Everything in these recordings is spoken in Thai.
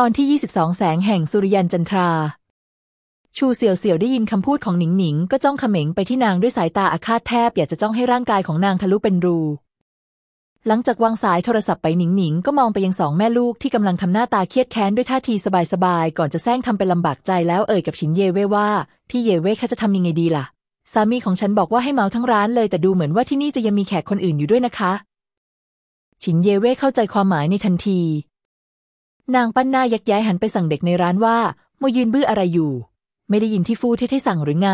ตอนที่ 22 แสงแห่งสุริยันจันทรา ชูเสี่ยวเสี่ยวได้ยินคำพูดของหนิงหนิงก็จ้องเขม็งไปที่นางด้วยสายตาอาฆาตแทบอยากจะจ้องให้ร่างกายของนางทะลุเป็นรู หลังจากวางสายโทรศัพท์ไปหนิงหนิงก็มองไปยังสองแม่ลูกที่กำลังทำหน้าตาเครียดแค้นด้วยท่าทีสบายๆก่อนจะแซงทำเป็นลำบากใจแล้วเอ่ยกับฉินเย่เว่ว่าพี่เย่เว่ข้าจะทำยังไงดีล่ะ สามีของฉันบอกว่าให้เมาทั้งร้านเลยแต่ดูเหมือนว่าที่นี่จะยังมีแขกคนอื่นอยู่ด้วยนะคะฉินเย่เว่เข้าใจความหมายในทันที นางปั้นหน้ายักย้ายหันไปสั่งเด็กในร้านว่าโมยืนบื้ออะไรอยู่ ไม่ได้ยินที่ฟู่เท่ๆสั่งหรือไง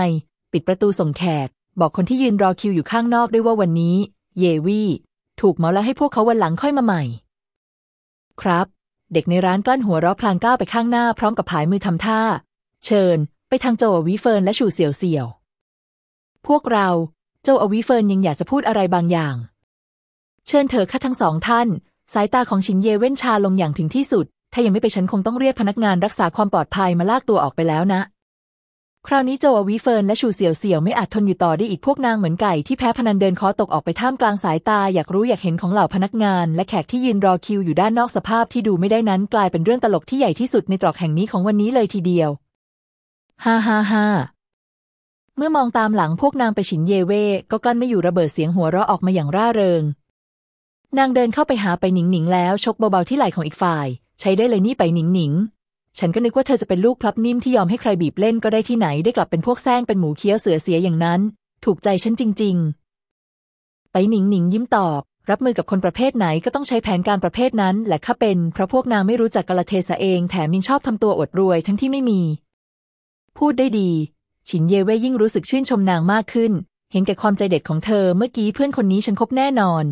ปิดประตูส่งแขก บอกคนที่ยืนรอคิวอยู่ข้างนอกด้วยว่าวันนี้ เยวี่ถูกเมาแล้วให้พวกเขาวันหลังค่อยมาใหม่ ครับ เด็กในร้านกลั้นหัวเราะพลางก้าวไปข้างหน้าพร้อมกับผายมือทำท่า เชิญ ไปทางโจววิเฟินและชูเสี่ยวเสี่ยว พวกเราโจววิเฟินยังอยากจะพูดอะไรบางอย่าง เชิญเถอค่ะทั้งสองท่าน สายตาของชินเยเว้นชาลงอย่างถึงที่สุด ถ้ายังไม่ไปฉันคงต้องเรียกพนักงานรักษาความปลอดภัยมาลากตัวออกไปแล้วนะ คราวนี้โจววิเฟินและชูเสี่ยวเสี่ยวไม่อาจทนอยู่ต่อได้อีกพวกนางเหมือนไก่ที่แพ้พนันเดินคอตกออกไปท่ามกลางสายตาอยากรู้อยากเห็นของเหล่าพนักงาน และแขกที่ยืนรอคิวอยู่ด้านนอกสภาพที่ดูไม่ได้นั้นกลายเป็นเรื่องตลกที่ใหญ่ที่สุดในตรอกแห่งนี้ของวันนี้เลยทีเดียวฮ่าฮ่าฮ่าเมื่อมองตามหลังพวกนางไปฉินเยเว่ก็กลั้นไม่อยู่ระเบิดเสียงหัวเราะออกมาอย่างร่าเริง นางเดินเข้าไปหาไปหนิงหนิงแล้วชกเบาๆที่ไหล่ของอีกฝ่าย ใช้ได้เลยนี่ไปหนิงหนิงฉันก็นึกว่าเธอจะเป็นลูกพลับนิ่มที่ยอมให้ใครบีบเล่นก็ได้ที่ไหนได้กลับเป็นพวกแซงเป็นหมูเคี้ยวเสือเสียอย่างนั้น ถูกใจฉันจริง ๆ ไปหนิงหนิงยิ้มตอบ รับมือกับคนประเภทไหนก็ต้องใช้แผนการประเภทนั้นแหละข้าเป็น เพราะพวกนางไม่รู้จักกละเทศะเองแถมยังชอบทำตัวอวดรวยทั้งที่ไม่มี พูดได้ดี ฉินเยเว่ยยิ่งรู้สึกชื่นชมนางมากขึ้น เห็นแก่ความใจเด็ดของเธอเมื่อกี้เพื่อนคนนี้ฉันคบแน่นอน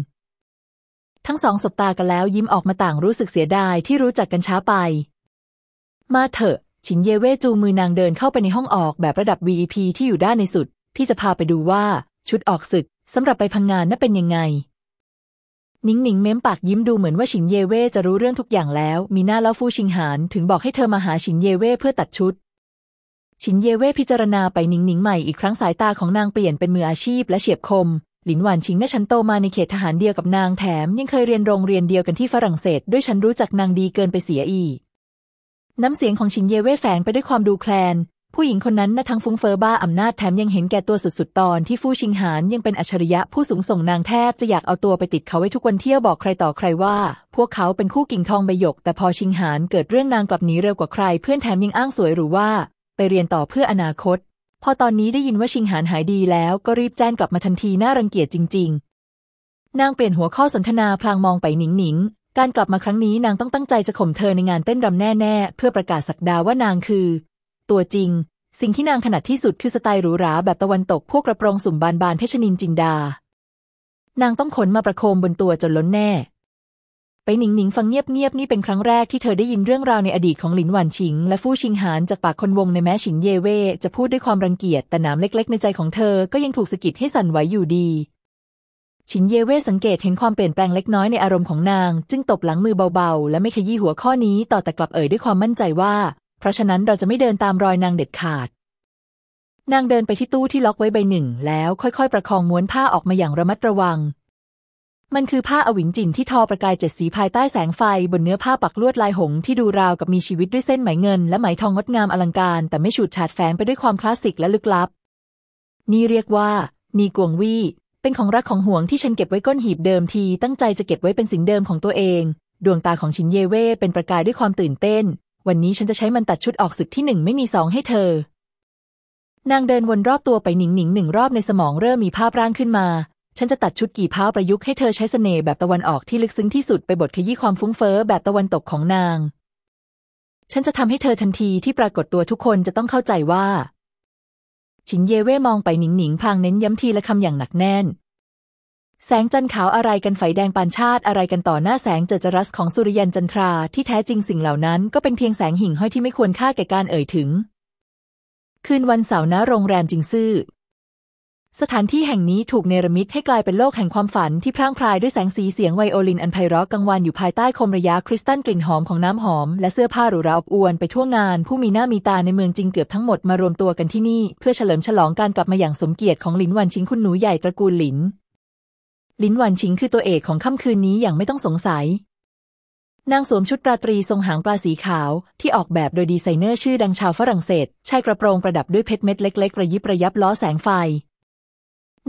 ทั้งสองสบตากันแล้วยิ้มออกมาต่างรู้สึกเสียดายที่รู้จักกันช้าไป มาเถอะ ฉินเยเว่จูงมือนางเดินเข้าไปในห้องออกแบบระดับ VIP ที่อยู่ด้านในสุด พี่จะพาไปดูว่า ชุดออกศึกสำหรับไปพังงานน่ะเป็นยังไงนิงหนิงเม้มปากยิ้มดูเหมือนว่าฉินเยเว่จะรู้เรื่องทุกอย่างแล้ว มีหน้าเล่าฟู่ชิงหานถึงบอกให้เธอมาหาฉินเยเว่เพื่อตัดชุด ฉินเยเว่พิจารณาไปนิงหนิงใหม่อีกครั้งสายตาของนางเปลี่ยนเป็นมืออาชีพและเฉียบคม หลินหวานชิงน่ฉันโตมาในเขตทหารเดียวกับนางแถม ยังเคยเรียนโรงเรียนเดียวกันที่ฝรั่งเศส ด้วยฉันรู้จักนางดีเกินไปเสียอีน้ำเสียงของชินเย่เว่แฝงไปด้วยความดูแคลน ผู้หญิงคนนั้นน่ะทั้งฟุ้งเฟอ้อบ้าอำนาจแถมยังเห็นแก่ตัวสุดๆ ตอนที่ฟู่ชิงหานยังเป็นอัจฉริยะผู้สูงส่งนางแทบจะอยากเอาตัวไปติดเขาไว้ทุกวันเที่ยวบอกใครต่อใครว่า พวกเขาเป็นคู่กิ่งทองใบหยก แต่พอชิงหานเกิดเรื่องนางกลับหนีเร็วกว่าใคร เพื่อนแถมยังอ้างสวยหรือว่า ไปเรียนต่อเพื่ออนาคต พอตอนนี้ได้ยินว่าชิงหานหายดีแล้วก็รีบแจ้งกลับมาทันทีน่ารังเกียจจริง ๆ นางเปลี่ยนหัวข้อสนทนาพลางมองไปหนิงหนิงการกลับมาครั้งนี้นางต้องตั้งใจจะข่มเธอในงานเต้นรำแน่ ๆ เพื่อประกาศสักดาว่านางคือ ตัวจริง สิ่งที่นางถนัดที่สุดคือสไตล์หรูหราแบบตะวันตกพวกกระโปรงสุ่มบานบานเพชรนินจินดา นางต้องขนมาประโคมบนตัวจนล้นแน่ ไปหนิงหนิงฟังเงียบๆนี่เป็นครั้งแรกที่เธอได้ยินเรื่องราวในอดีตของหลินหวันชิง และฟู่ชิงหานจากปากคนวงในแม้ฉิงเย่เว่จะพูดด้วยความรังเกียจแต่นามเล็ก ๆ ในใจของเธอก็ยังถูกสะกิดให้สั่นไหวอยู่ดี ฉินเย่เว่สังเกตเห็นความเปลี่ยนแปลงเล็กน้อยในอารมณ์ของนาง จึงตบหลังมือเบาๆ และไม่ขยี้หัวข้อนี้ต่อแต่กลับเอ่ยด้วยความมั่นใจว่า เพราะฉะนั้นเราจะไม่เดินตามรอยนางเด็ดขาดนางเดินไปที่ตู้ที่ล็อกไว้ใบหนึ่ง แล้วค่อยๆ ประคองม้วนผ้าออกมาอย่างระมัดระวัง มันคือผ้าอวิงจินที่ทอประกายเจ็ดสีภายใต้แสงไฟบนเนื้อผ้าปักลวดลายหงส์ที่ดูราวกับมีชีวิตด้วยเส้นไหมเงิน และไหมทองงดงามอลังการ แต่ไม่ฉูดฉาดแฝงไปด้วยความคลาสสิกและลึกลับ นี่เรียกว่านีกวงวี่เป็นของรักของห่วงที่ฉันเก็บไว้ก้นหีบเดิมที ตั้งใจจะเก็บไว้เป็นสิ่งเดิมของตัวเอง ดวงตาของชินเยเว่เป็นประกายด้วยความตื่นเต้น วันนี้ฉันจะใช้มันตัดชุดออกศึกที่หนึ่งไม่มีสองให้เธอ นางเดินวนรอบตัวไปหนิงหนิงหนึ่งรอบในสมองเริ่มมีภาพร่างขึ้นมา ฉันจะตัดชุดกี่พ้าประยุกต์ให้เธอใช้เสน่ห์แบบตะวันออกที่ลึกซึ้งที่สุดไปบทขยี้ความฟุ้งเฟ้อแบบตะวันตกของนาง ฉันจะทำให้เธอทันทีที่ปรากฏตัวทุกคนจะต้องเข้าใจว่า ชินเย่เว่มองไปหนิงหนิงพางเน้นย้ำทีละคำอย่างหนักแน่น แสงจันทร์ขาวอะไรกันไฟแดงปานชาติอะไรกันต่อหน้าแสงเจอจรัสของสุริยันจันทราที่แท้จริงสิ่งเหล่านั้นก็เป็นเพียงแสงหิ่งห้อยที่ไม่ควรค่าแก่การเอ่ยถึง คืนวันเสาร์ณโรงแรมจิงซื่อ สถานที่แห่งนี้ถูกเนรมิตให้กลายเป็นโลกแห่งความฝันที่พร่างพรายด้วยแสงสีเสียงไวโอลินอันไพเราะกังวานอยู่ภายใต้คมระยะคริสตัลกลิ่นหอมของน้ำหอม และเสื้อผ้าหรูหราอบอวลไปทั่วงาน ผู้มีหน้ามีตาในเมืองจริงเกือบทั้งหมดมารวมตัวกันที่นี่ เพื่อเฉลิมฉลองการกลับมาอย่างสมเกียรติของหลินวันชิงคุณหนูใหญ่ตระกูลหลินหลินวันชิงคือตัวเอกของค่ำคืนนี้อย่างไม่ต้องสงสัย นางสวมชุดราตรีทรงหางปลาสีขาว ที่ออกแบบโดยดีไซเนอร์ชื่อดังชาวฝรั่งเศสใช้กระโปรงประดับด้วยเพชรเม็ดเล็กๆระยิบระยับล้อแสงไฟ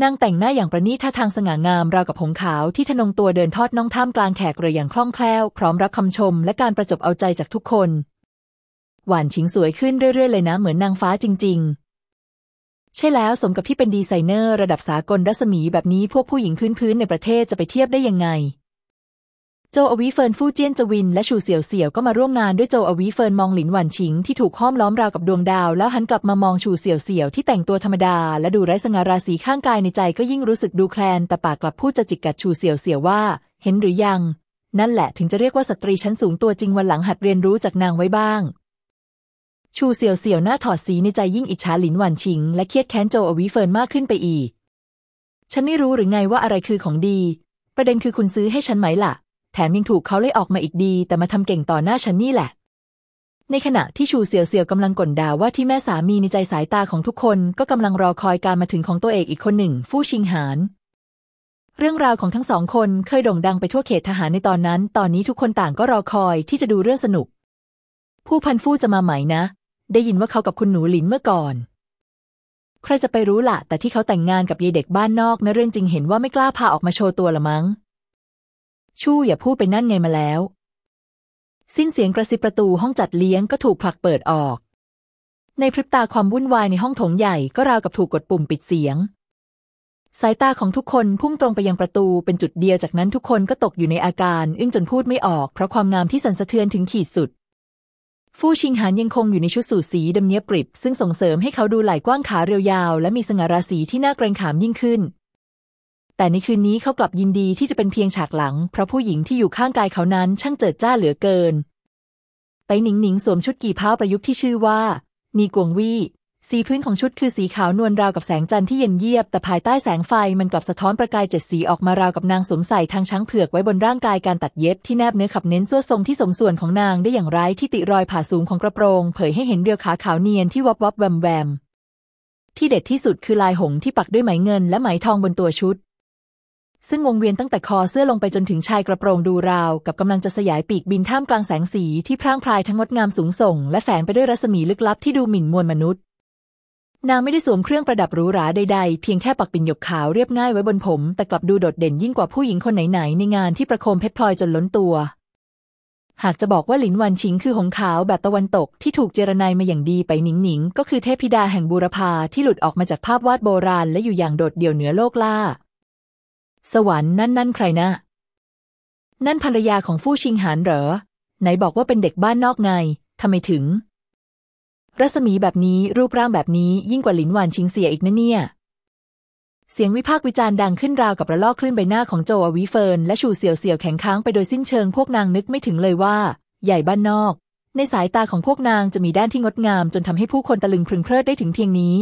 นางแต่งหน้าอย่างประณีตท่าทางสง่างามราวกับหงขาวที่ทนงตัวเดินทอดน่องท่ามกลางแขกเรืออย่างคล่องแคล่ว พร้อมรับคำชมและการประจบเอาใจจากทุกคน หวานชิงสวยขึ้นเรื่อยๆ เลยนะเหมือนนางฟ้าจริง ๆ ใช่แล้วสมกับที่เป็นดีไซเนอร์ระดับสากลรัศมีแบบนี้พวกผู้หญิงพื้นๆในประเทศจะไปเทียบได้ยังไง โจอวีเฟินฟู่เจี้ยนจวินและชูเสี่ยวเสี่ยวก็มาร่วมงานด้วยโจอวีเฟินมองหลินหวันชิงที่ถูกห้อมล้อมราวกับดวงดาว แล้วหันกลับมามองชูเสี่ยวเสี่ยวที่แต่งตัวธรรมดา และดูไร้สง่าราศีข้างกายในใจก็ยิ่งรู้สึกดูแคลนแต่ปากกลับพูดจะจิกกัดชูเสี่ยวเสี่ยวว่า เห็นหรือยัง นั่นแหละถึงจะเรียกว่าสตรีชั้นสูงตัวจริงวันหลังหัดเรียนรู้จากนางไว้บ้าง ชูเสี่ยวเสี่ยวหน้าถอดสีในใจยิ่งอิจฉาหลินหวันชิง และเครียดแค้นโจอวีเฟินมากขึ้นไปอีก ฉันไม่รู้หรือไงว่าอะไรคือของดี ประเด็นคือคุณซื้อให้ฉันไหมล่ะ แถมยังถูกเขาไล่ออกมาอีกดี แต่มาทำเก่งต่อหน้าฉันนี่แหละ ในขณะที่ชูเสี่ยวเสี่ยวกำลังก่นด่าว่าที่แม่สามีในใจสายตาของทุกคนก็กำลังรอคอยการมาถึงของตัวเอกอีกคนหนึ่ง ฟู่ชิงหาน เรื่องราวของทั้งสองคนเคยโด่งดังไปทั่วเขตทหารในตอนนั้น ตอนนี้ทุกคนต่างก็รอคอยที่จะดูเรื่องสนุก ผู้พันฟู่จะมาไหมนะ ได้ยินว่าเขากับคุณหนูหลินเมื่อก่อนใครจะไปรู้ละ่ะ แต่ที่เขาแต่งงานกับยายเด็กบ้านนอกนะเรื่องจริงเห็นว่าไม่กล้าพาออกมาโชว์ตัวละมั้ง ชู่อย่าพูดไปนั่นไงมาแล้ว สิ้นเสียงกระซิบประตูห้องจัดเลี้ยงก็ถูกผลักเปิดออก ในพริบตาความวุ่นวายในห้องโถงใหญ่ก็ราวกับถูกกดปุ่มปิดเสียง สายตาของทุกคนพุ่งตรงไปยังประตูเป็นจุดเดียวจากนั้นทุกคนก็ตกอยู่ในอาการอึ้งจนพูดไม่ออกเพราะความงามที่สันสะเทือนถึงขีดสุดฟู่ชิงหานยังคงอยู่ในชุดสูทสีดำเนียบกริบ ซึ่งส่งเสริมให้เขาดูไหล่กว้างขาเรียวยาว และมีสง่าราศีที่น่าเกรงขามยิ่งขึ้น แต่ในคืนนี้เขากลับยินดีที่จะเป็นเพียงฉากหลัง เพราะผู้หญิงที่อยู่ข้างกายเขานั้นช่างเจิดจ้าเหลือเกิน ไปหนิงหนิงสวมชุดกี่เพ้าประยุกต์ที่ชื่อว่านีกวงวี่สีพื้นของชุดคือสีขาวนวลราวกับแสงจันทร์ที่เย็นเยียบ แต่ภายใต้แสงไฟมันกลับสะท้อนประกายเจ็ดสีออกมาราวกับนางสวมใส่ทางช้างเผือกไว้บนร่างกายการตัดเย็บที่แนบเนื้อขับเน้นส่วนทรงที่สมส่วนของนางได้อย่างไร้ที่ติรอยผ่าสูงของกระโปรง เผยให้เห็นเรียวขาขาวเนียนที่วับวับแวมแวมที่เด็ดที่สุดคือลายหงที่ปักด้วยไหมเงินและไหมทองบนตัวชุด ซึ่งวงเวียนตั้งแต่คอเสื้อลงไปจนถึงชายกระโปรงดูราว กับกำลังจะสยายปีกบินท่ามกลางแสงสีที่พร่างพรายทั้งงดงามสูงส่ง และแฝงไปด้วยรัศมีลึกลับที่ดูหมิ่นมวลมนุษย์ นางไม่ได้สวมเครื่องประดับหรูหราใดๆ เพียงแค่ปักปิ่นหยกขาวเรียบง่ายไว้บนผม แต่กลับดูโดดเด่นยิ่งกว่าผู้หญิงคนไหนๆในงานที่ประโคมเพชรพลอยจนล้นตัว หากจะบอกว่าหลินวันชิงคือหงขาวแบบตะวันตกที่ถูกเจรไนมาอย่างดีไปหนิงหนิงก็คือเทพธิดาแห่งบูรพาที่หลุดออกมาจากภาพวาดโบราณ และอยู่อย่างโดดเดี่ยวเหนือโลกล่า สวรรค์นั่นนั่นใครนะ นั่นภรรยาของฟู่ชิงหานเหรอ ไหนบอกว่าเป็นเด็กบ้านนอกไงทำไมถึง รัศมีแบบนี้รูปร่างแบบนี้ยิ่งกว่าหลินหวานชิงเสียอีกนะเนี่ย เสียงวิพากษ์วิจารณ์ดังขึ้นราวกับระลอกคลื่นใบหน้าของโจอวิเฟินและชูเสี่ยวเสี่ยวแข็งค้างไปโดยสิ้นเชิงพวกนางนึกไม่ถึงเลยว่า ใหญ่บ้านนอก ในสายตาของพวกนางจะมีด้านที่งดงามจนทำให้ผู้คนตะลึงพึงเพลิดได้ถึงเพียงนี้